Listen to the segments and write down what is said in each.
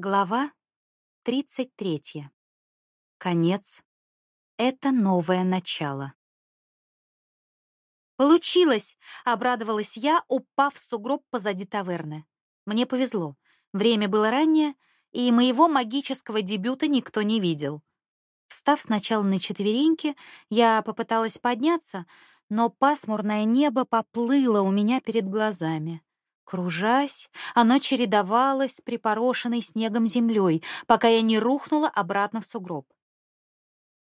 Глава 33. Конец. Это новое начало. «Получилось!» — обрадовалась я, упав в сугроб позади таверны. Мне повезло. Время было раннее, и моего магического дебюта никто не видел. Встав сначала на четвереньки, я попыталась подняться, но пасмурное небо поплыло у меня перед глазами. Кружась, оно чередовалось с припорошенной снегом землей, пока я не рухнула обратно в сугроб.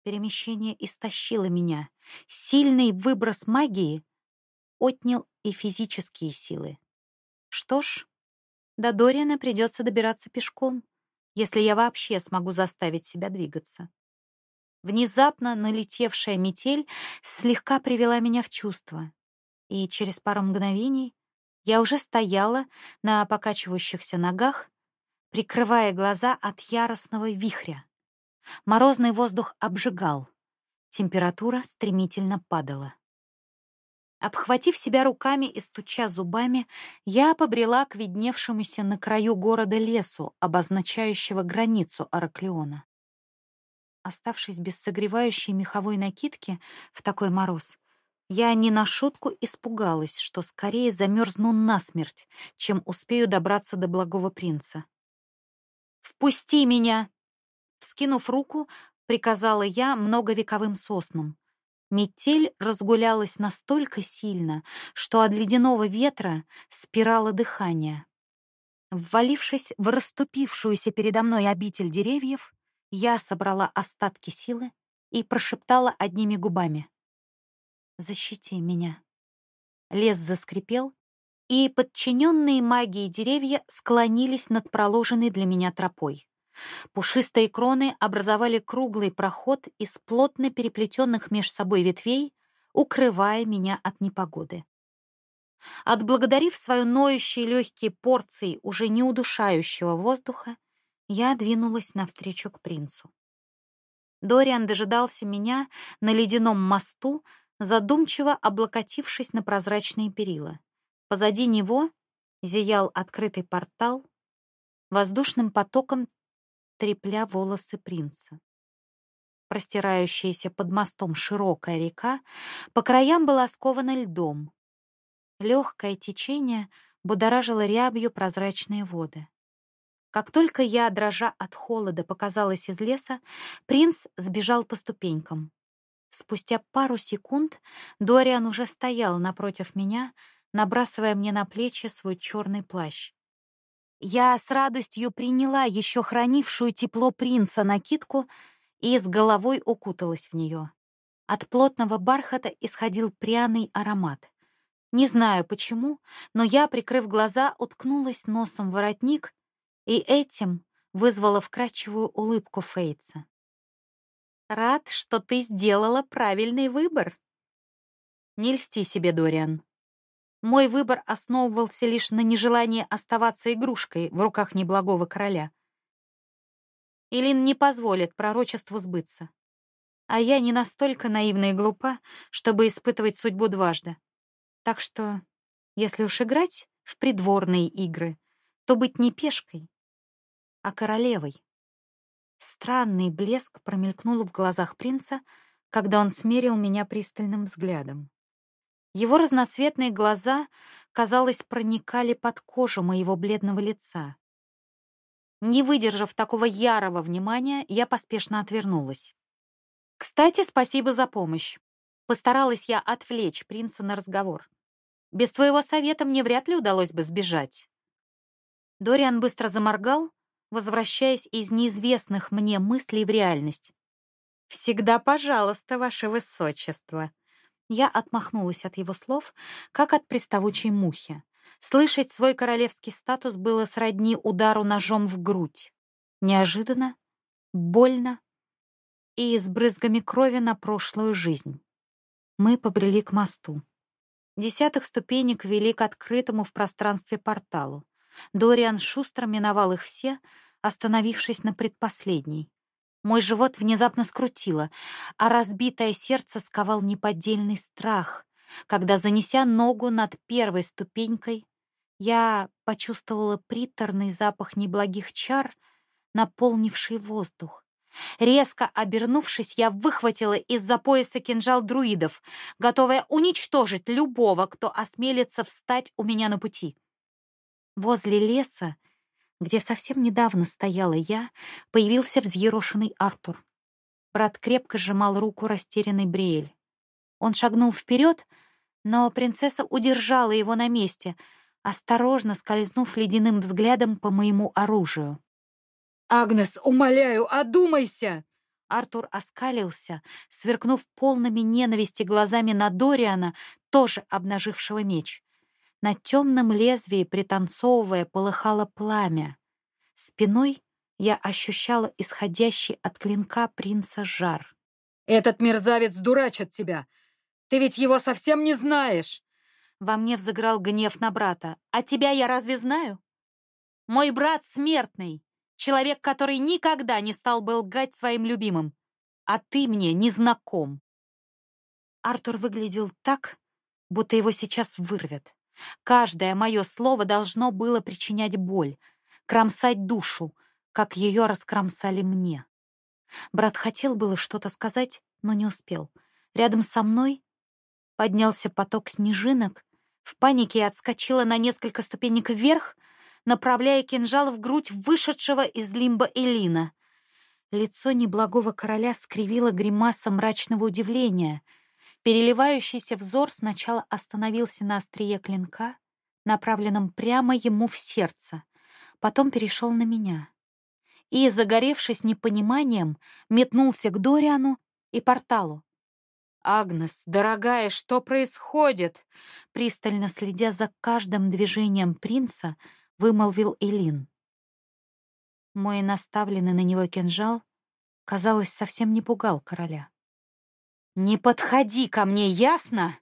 Перемещение истощило меня. Сильный выброс магии отнял и физические силы. Что ж, до Дориана придется добираться пешком, если я вообще смогу заставить себя двигаться. Внезапно налетевшая метель слегка привела меня в чувство, и через пару мгновений я уже стояла на покачивающихся ногах, прикрывая глаза от яростного вихря. Морозный воздух обжигал. Температура стремительно падала. Обхватив себя руками и стуча зубами, я побрела к видневшемуся на краю города лесу, обозначающего границу Араклеона. Оставшись без согревающей меховой накидки в такой мороз, я не на шутку испугалась, что скорее замерзну насмерть, чем успею добраться до благого принца. «Впусти меня!» Вскинув руку, приказала я многовековым соснам. Метель разгулялась настолько сильно, что от ледяного ветра спирало дыхание. Ввалившись в расступившуюся передо мной обитель деревьев, я собрала остатки силы и прошептала одними губами защити меня. Лес заскрипел, и подчиненные магии деревья склонились над проложенной для меня тропой. Пушистые кроны образовали круглый проход из плотно переплетенных меж собой ветвей, укрывая меня от непогоды. Отблагодарив свою ноющие легкие порции уже не удушающего воздуха, я двинулась навстречу к принцу. Дориан дожидался меня на ледяном мосту, задумчиво облокотившись на прозрачные перила. Позади него зиял открытый портал, воздушным потоком трепля волосы принца. Простирающаяся под мостом широкая река по краям была скована льдом. Легкое течение будоражило рябью прозрачные воды. Как только я, дрожа от холода, показалась из леса, принц сбежал по ступенькам. Спустя пару секунд Дориан уже стоял напротив меня, набрасывая мне на плечи свой черный плащ. Я с радостью приняла еще хранившую тепло принца накидку и с головой укуталась в нее. От плотного бархата исходил пряный аромат. Не знаю почему, но я, прикрыв глаза, уткнулась носом в воротник и этим вызвала вкрадчивую улыбку Фейтса. Рад, что ты сделала правильный выбор. Не льсти себе, Дориан. Мой выбор основывался лишь на нежелании оставаться игрушкой в руках неблагого короля. Илин не позволит пророчеству сбыться. А я не настолько наивна и глупа, чтобы испытывать судьбу дважды. Так что, если уж играть в придворные игры, то быть не пешкой, а королевой. Странный блеск промелькнул в глазах принца, когда он смерил меня пристальным взглядом. Его разноцветные глаза, казалось, проникали под кожу моего бледного лица. Не выдержав такого ярого внимания, я поспешно отвернулась. «Кстати, спасибо за помощь. Постаралась я отвлечь принца на разговор. Без твоего совета мне вряд ли удалось бы сбежать». Дориан быстро заморгал, возвращаясь из неизвестных мне мыслей в реальность. «Всегда пожалуйста, ваше высочество!» Я отмахнулась от его слов, как от приставучей мухи. Слышать свой королевский статус было сродни удару ножом в грудь. Неожиданно, больно и с брызгами крови на прошлую жизнь. Мы побрели к мосту. Десятых ступенек вели к открытому в пространстве порталу. Дориан шустро миновал их все, остановившись на предпоследней. Мой живот внезапно скрутило, а разбитое сердце сковал неподдельный страх, когда, занеся ногу над первой ступенькой, я почувствовала приторный запах неблагих чар, наполнивший воздух. Резко обернувшись, я выхватила из-за пояса кинжал друидов, готовая уничтожить любого, кто осмелится встать у меня на пути. Возле леса, где совсем недавно стояла я, появился взъерошенный Артур. Брат крепко сжимал руку растерянный Бриэль. Он шагнул вперед, но принцесса удержала его на месте, осторожно скользнув ледяным взглядом по моему оружию. «Агнес, умоляю, одумайся!» Артур оскалился, сверкнув полными ненависти глазами на Дориана, тоже обнажившего меч. На темном лезвии, пританцовывая, полыхало пламя. Спиной я ощущала исходящий от клинка принца жар. «Этот мерзавец дурачит тебя! Ты ведь его совсем не знаешь!» Во мне взыграл гнев на брата. «А тебя я разве знаю? Мой брат смертный, человек, который никогда не стал бы лгать своим любимым, а ты мне не знаком». Артур выглядел так, будто его сейчас вырвет. Каждое мое слово должно было причинять боль, кромсать душу, как ее раскромсали мне. Брат хотел было что-то сказать, но не успел. Рядом со мной поднялся поток снежинок, в панике я отскочила на несколько ступенек вверх, направляя кинжал в грудь вышедшего из лимба Элина. Лицо неблагого короля скривило гримаса мрачного удивления — Переливающийся взор сначала остановился на острие клинка, направленном прямо ему в сердце, потом перешел на меня. И, загоревшись непониманием, метнулся к Дориану и порталу. «Агнес, дорогая, что происходит?» Пристально следя за каждым движением принца, вымолвил Элин. Мой наставленный на него кинжал, казалось, совсем не пугал короля. «Не подходи ко мне, ясно?»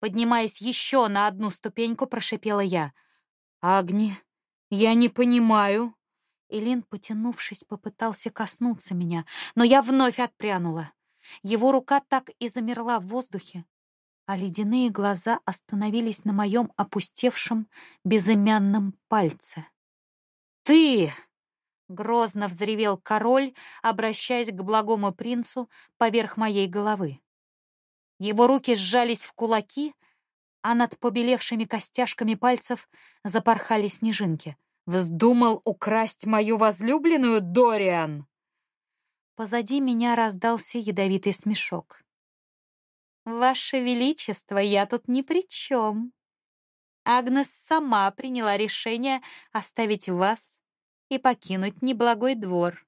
Поднимаясь еще на одну ступеньку, прошипела я. «Агни, я не понимаю». Элин, потянувшись, попытался коснуться меня, но я вновь отпрянула. Его рука так и замерла в воздухе, а ледяные глаза остановились на моем опустевшем безымянном пальце. «Ты!» Грозно взревел король, обращаясь к благому принцу поверх моей головы. Его руки сжались в кулаки, а над побелевшими костяшками пальцев запорхали снежинки. «Вздумал украсть мою возлюбленную, Дориан?» Позади меня раздался ядовитый смешок. «Ваше Величество, я тут ни при чем. Агнес сама приняла решение оставить вас и покинуть неблагой двор.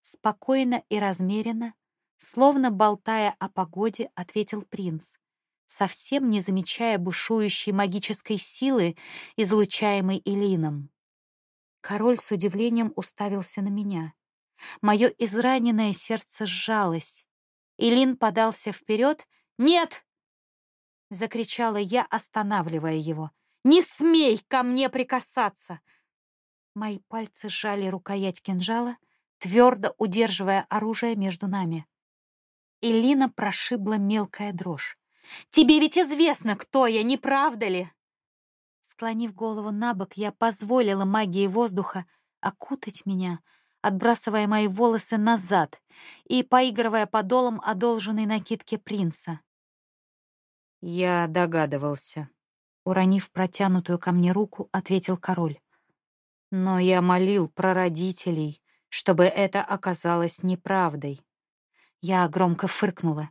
Спокойно и размеренно, словно болтая о погоде, ответил принц, совсем не замечая бушующей магической силы, излучаемой Илином. Король с удивлением уставился на меня. Мое израненное сердце сжалось. Илин подался вперед. «Нет!» — закричала я, останавливая его. «Не смей ко мне прикасаться! Мои пальцы сжали рукоять кинжала, твердо удерживая оружие между нами. Элина прошибла мелкая дрожь. «Тебе ведь известно, кто я, не правда ли?» Склонив голову на бок, я позволила магии воздуха окутать меня, отбрасывая мои волосы назад и поигрывая подолом одолженной накидки принца. «Я догадывался», — уронив протянутую ко мне руку, ответил король. Но я молил про родителей, чтобы это оказалось неправдой. Я громко фыркнула.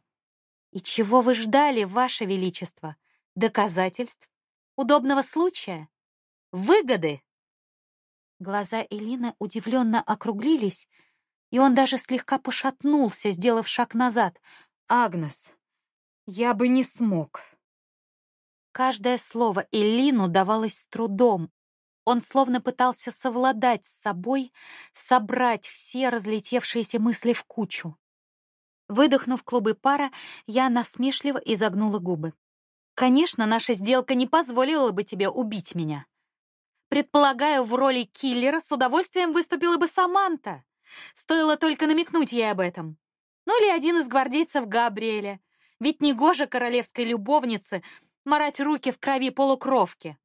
«И чего вы ждали, Ваше Величество? Доказательств? Удобного случая? Выгоды?» Глаза Элины удивленно округлились, и он даже слегка пошатнулся, сделав шаг назад. «Агнес, я бы не смог». Каждое слово Элину давалось с трудом, он словно пытался совладать с собой, собрать все разлетевшиеся мысли в кучу. Выдохнув клубы пара, я насмешливо изогнула губы. «Конечно, наша сделка не позволила бы тебе убить меня. Предполагаю, в роли киллера с удовольствием выступила бы Саманта. Стоило только намекнуть ей об этом. Ну или один из гвардейцев Габриэля. Ведь не гоже королевской любовнице марать руки в крови полукровки.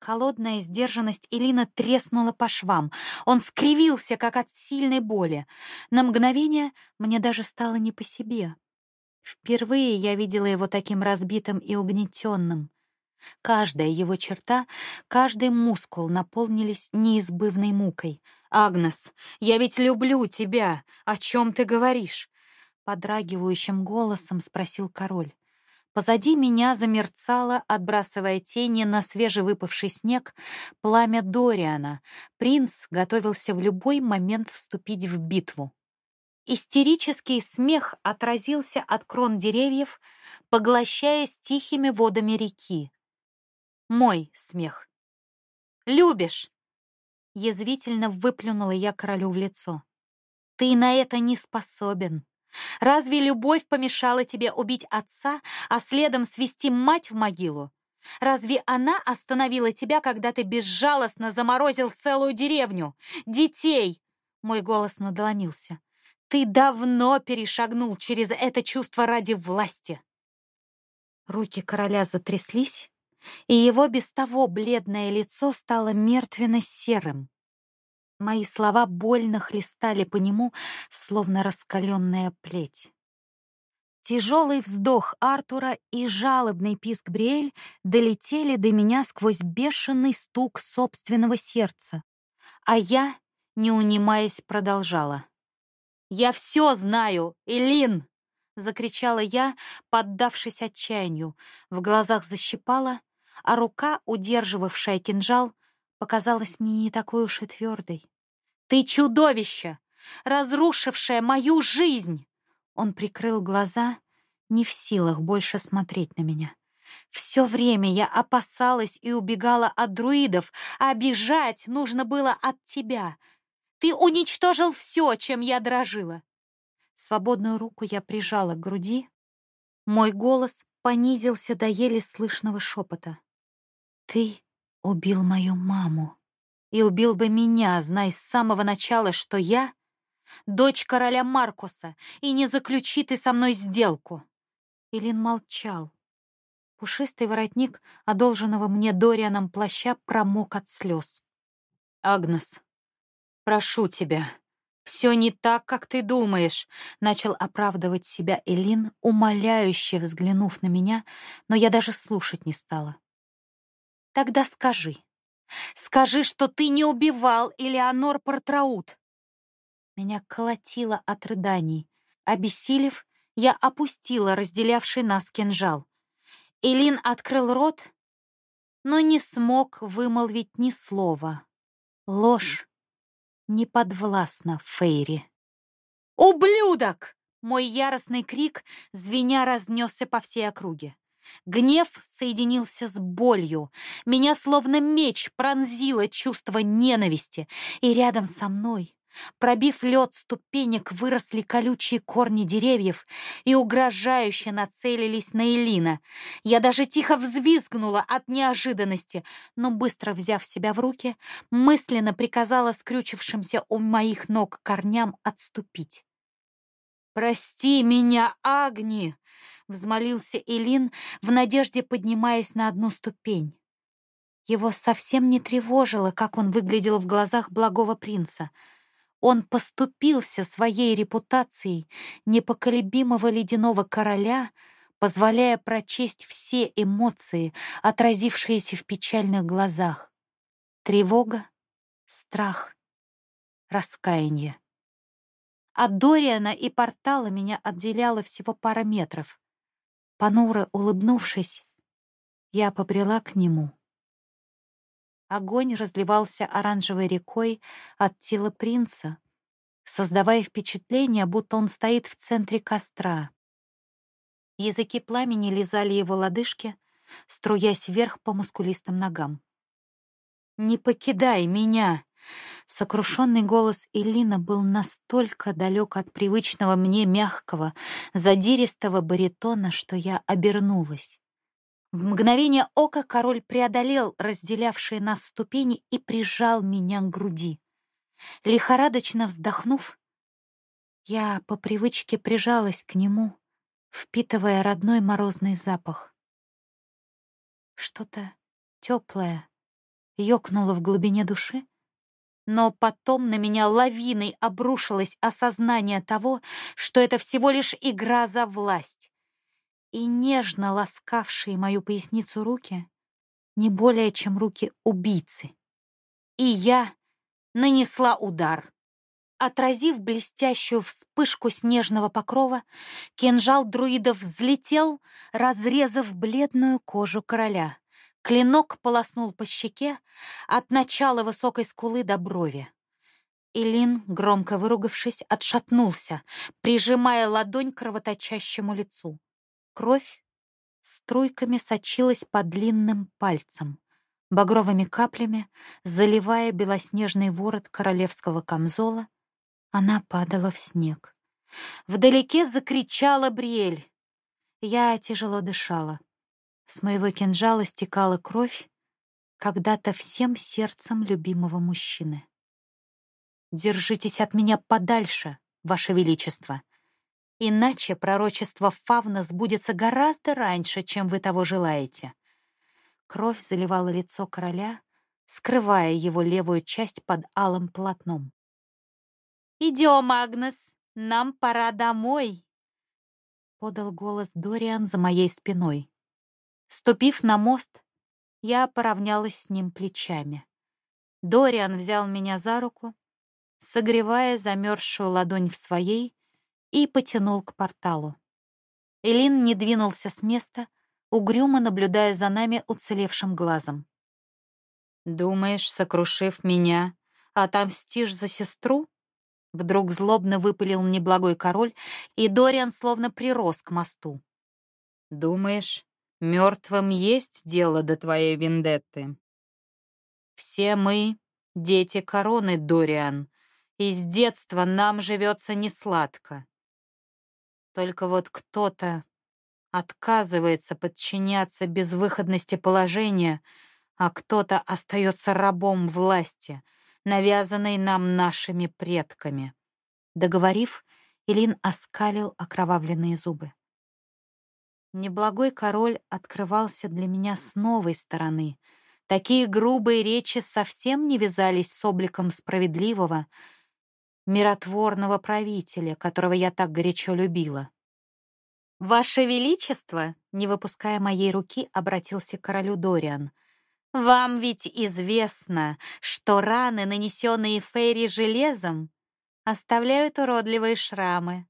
Холодная сдержанность Илина треснула по швам. Он скривился, как от сильной боли. На мгновение мне даже стало не по себе. Впервые я видела его таким разбитым и угнетенным. Каждая его черта, каждый мускул наполнились неизбывной мукой. «Агнес, я ведь люблю тебя! О чем ты говоришь?» Подрагивающим голосом спросил король. Позади меня замерцало, отбрасывая тени на свежевыпавший снег, пламя Дориана. Принц готовился в любой момент вступить в битву. Истерический смех отразился от крон деревьев, поглощаясь тихими водами реки. Мой смех. «Любишь!» Язвительно выплюнула я королю в лицо. «Ты на это не способен!» Разве любовь помешала тебе убить отца, а следом свести мать в могилу? Разве она остановила тебя, когда ты безжалостно заморозил целую деревню? Детей!» Мой голос надломился. «Ты давно перешагнул через это чувство ради власти!» Руки короля затряслись, и его без того бледное лицо стало мертвенно-серым. Мои слова больно хлестали по нему, словно раскаленная плеть. Тяжелый вздох Артура и жалобный писк Бриэль долетели до меня сквозь бешеный стук собственного сердца. А я, не унимаясь, продолжала. «Я все знаю, Элин!» — закричала я, поддавшись отчаянию. В глазах защипала, а рука, удерживавшая кинжал, показалась мне не такой уж и твердой. «Ты чудовище, разрушившее мою жизнь!» Он прикрыл глаза, не в силах больше смотреть на меня. Все время я опасалась и убегала от друидов, а бежать нужно было от тебя. Ты уничтожил все, чем я дрожила. Свободную руку я прижала к груди. Мой голос понизился до еле слышного шепота. Ты убил мою маму. И убил бы меня, зная с самого начала, что я — дочь короля Маркуса, и не заключи ты со мной сделку. Илин молчал. Пушистый воротник, одолженного мне Дорианом плаща, промок от слез. «Агнес, прошу тебя, все не так, как ты думаешь», — начал оправдывать себя Элин, умоляюще взглянув на меня, но я даже слушать не стала. Тогда скажи. Скажи, что ты не убивал Элеонор Портраут. Меня колотило от рыданий. Обессилев, я опустила разделявший нас кинжал. Элин открыл рот, но не смог вымолвить ни слова. Ложь не подвластна Фейри. «Ублюдок!» Мой яростный крик, звеня, разнесся по всей округе. Гнев соединился с болью. Меня словно меч пронзило чувство ненависти. И рядом со мной, пробив лед ступенек, выросли колючие корни деревьев и угрожающе нацелились на Элина. Я даже тихо взвизгнула от неожиданности, но быстро взяв себя в руки, мысленно приказала скрючившимся у моих ног корням отступить. «Прости меня, Агни!» взмолился Элин, в надежде поднимаясь на одну ступень. Его совсем не тревожило, как он выглядел в глазах благого принца. Он поступился своей репутацией непоколебимого ледяного короля, позволяя прочесть все эмоции, отразившиеся в печальных глазах. Тревога, страх, раскаяние. От Дориана и портала меня отделяло всего пара метров. Понуро улыбнувшись, я побрела к нему. Огонь разливался оранжевой рекой от тела принца, создавая впечатление, будто он стоит в центре костра. Языки пламени лизали его лодыжки, струясь вверх по мускулистым ногам. «Не покидай меня!» Сокрушенный голос Элина был настолько далек от привычного мне мягкого, задиристого баритона, что я обернулась. В мгновение ока король преодолел разделявшие нас ступени и прижал меня к груди. Лихорадочно вздохнув, я по привычке прижалась к нему, впитывая родной морозный запах. Что-то теплое, ёкнуло в глубине души, но потом на меня лавиной обрушилось осознание того, что это всего лишь игра за власть. И нежно ласкавшие мою поясницу руки не более чем руки убийцы. И я нанесла удар. Отразив блестящую вспышку снежного покрова, кинжал друидов взлетел, разрезав бледную кожу короля. Клинок полоснул по щеке от начала высокой скулы до брови. Илин, громко выругавшись, отшатнулся, прижимая ладонь к кровоточащему лицу. Кровь струйками сочилась по длинным пальцам, багровыми каплями, заливая белоснежный ворот королевского камзола она падала в снег. Вдалеке закричала Бриэль. Я тяжело дышала. С моего кинжала стекала кровь когда-то всем сердцем любимого мужчины. «Держитесь от меня подальше, Ваше Величество!» Иначе пророчество Фавна сбудется гораздо раньше, чем вы того желаете. Кровь заливала лицо короля, скрывая его левую часть под алым полотном. «Идем, Агнес, нам пора домой!» Подал голос Дориан за моей спиной. Ступив на мост, я поравнялась с ним плечами. Дориан взял меня за руку, согревая замерзшую ладонь в своей, и потянул к порталу. Элин не двинулся с места, угрюмо наблюдая за нами уцелевшим глазом. «Думаешь, сокрушив меня, отомстишь за сестру?» Вдруг злобно выпалил неблагой король, и Дориан словно прирос к мосту. «Думаешь, мертвым есть дело до твоей вендетты?» «Все мы — дети короны, Дориан, и с детства нам живется несладко. Только вот кто-то отказывается подчиняться безвыходности положения, а кто-то остается рабом власти — навязанной нам нашими предками. Договорив, Илин оскалил окровавленные зубы. Неблагой король открывался для меня с новой стороны. Такие грубые речи совсем не вязались с обликом справедливого, миротворного правителя, которого я так горячо любила. «Ваше Величество!» — не выпуская моей руки, обратился к королю Дориан. Вам ведь известно, что раны, нанесенные Фейри железом, оставляют уродливые шрамы.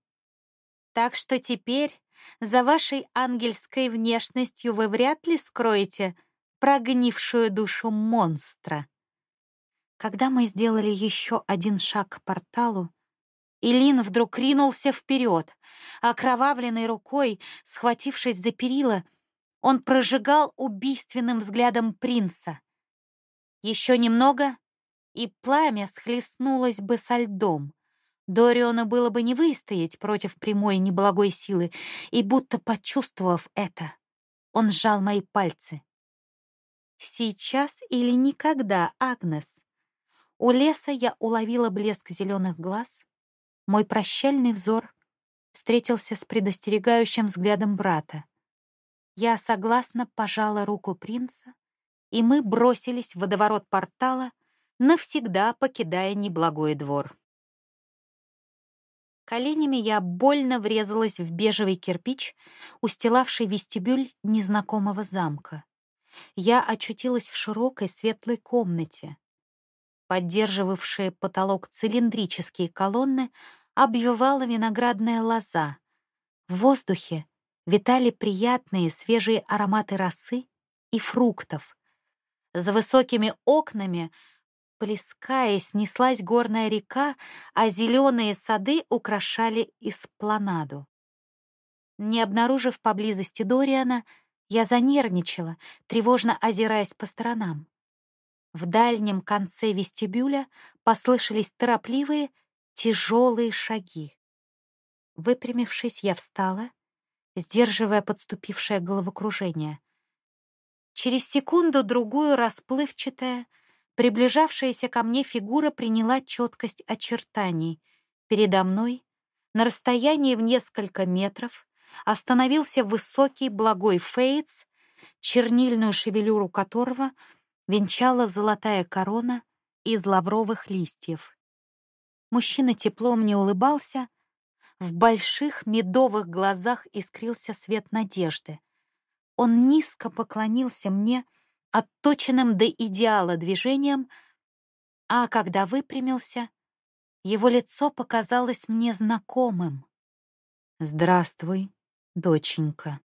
Так что теперь за вашей ангельской внешностью вы вряд ли скроете прогнившую душу монстра. Когда мы сделали еще один шаг к порталу, Илин вдруг ринулся вперед, окровавленной рукой, схватившись за перила, он прожигал убийственным взглядом принца. Еще немного, и пламя схлестнулось бы со льдом. Дориону было бы не выстоять против прямой неблагой силы, и будто почувствовав это, он сжал мои пальцы. «Сейчас или никогда, Агнес?» У леса я уловила блеск зеленых глаз. Мой прощальный взор встретился с предостерегающим взглядом брата. Я согласно пожала руку принца, и мы бросились в водоворот портала, навсегда покидая неблагой двор. Коленями я больно врезалась в бежевый кирпич, устилавший вестибюль незнакомого замка. Я очутилась в широкой светлой комнате. Поддерживавшие потолок цилиндрические колонны обвивала виноградная лоза. В воздухе витали приятные свежие ароматы росы и фруктов. За высокими окнами, плескаясь, неслась горная река, а зеленые сады украшали эспланаду. Не обнаружив поблизости Дориана, я занервничала, тревожно озираясь по сторонам. В дальнем конце вестибюля послышались торопливые, тяжелые шаги. Выпрямившись, я встала сдерживая подступившее головокружение. Через секунду-другую расплывчатая, приближавшаяся ко мне фигура приняла четкость очертаний. Передо мной, на расстоянии в несколько метров, остановился высокий благой Фейтс, чернильную шевелюру которого венчала золотая корона из лавровых листьев. Мужчина тепло мне улыбался, в больших медовых глазах искрился свет надежды. Он низко поклонился мне отточенным до идеала движением, а когда выпрямился, его лицо показалось мне знакомым. «Здравствуй, доченька».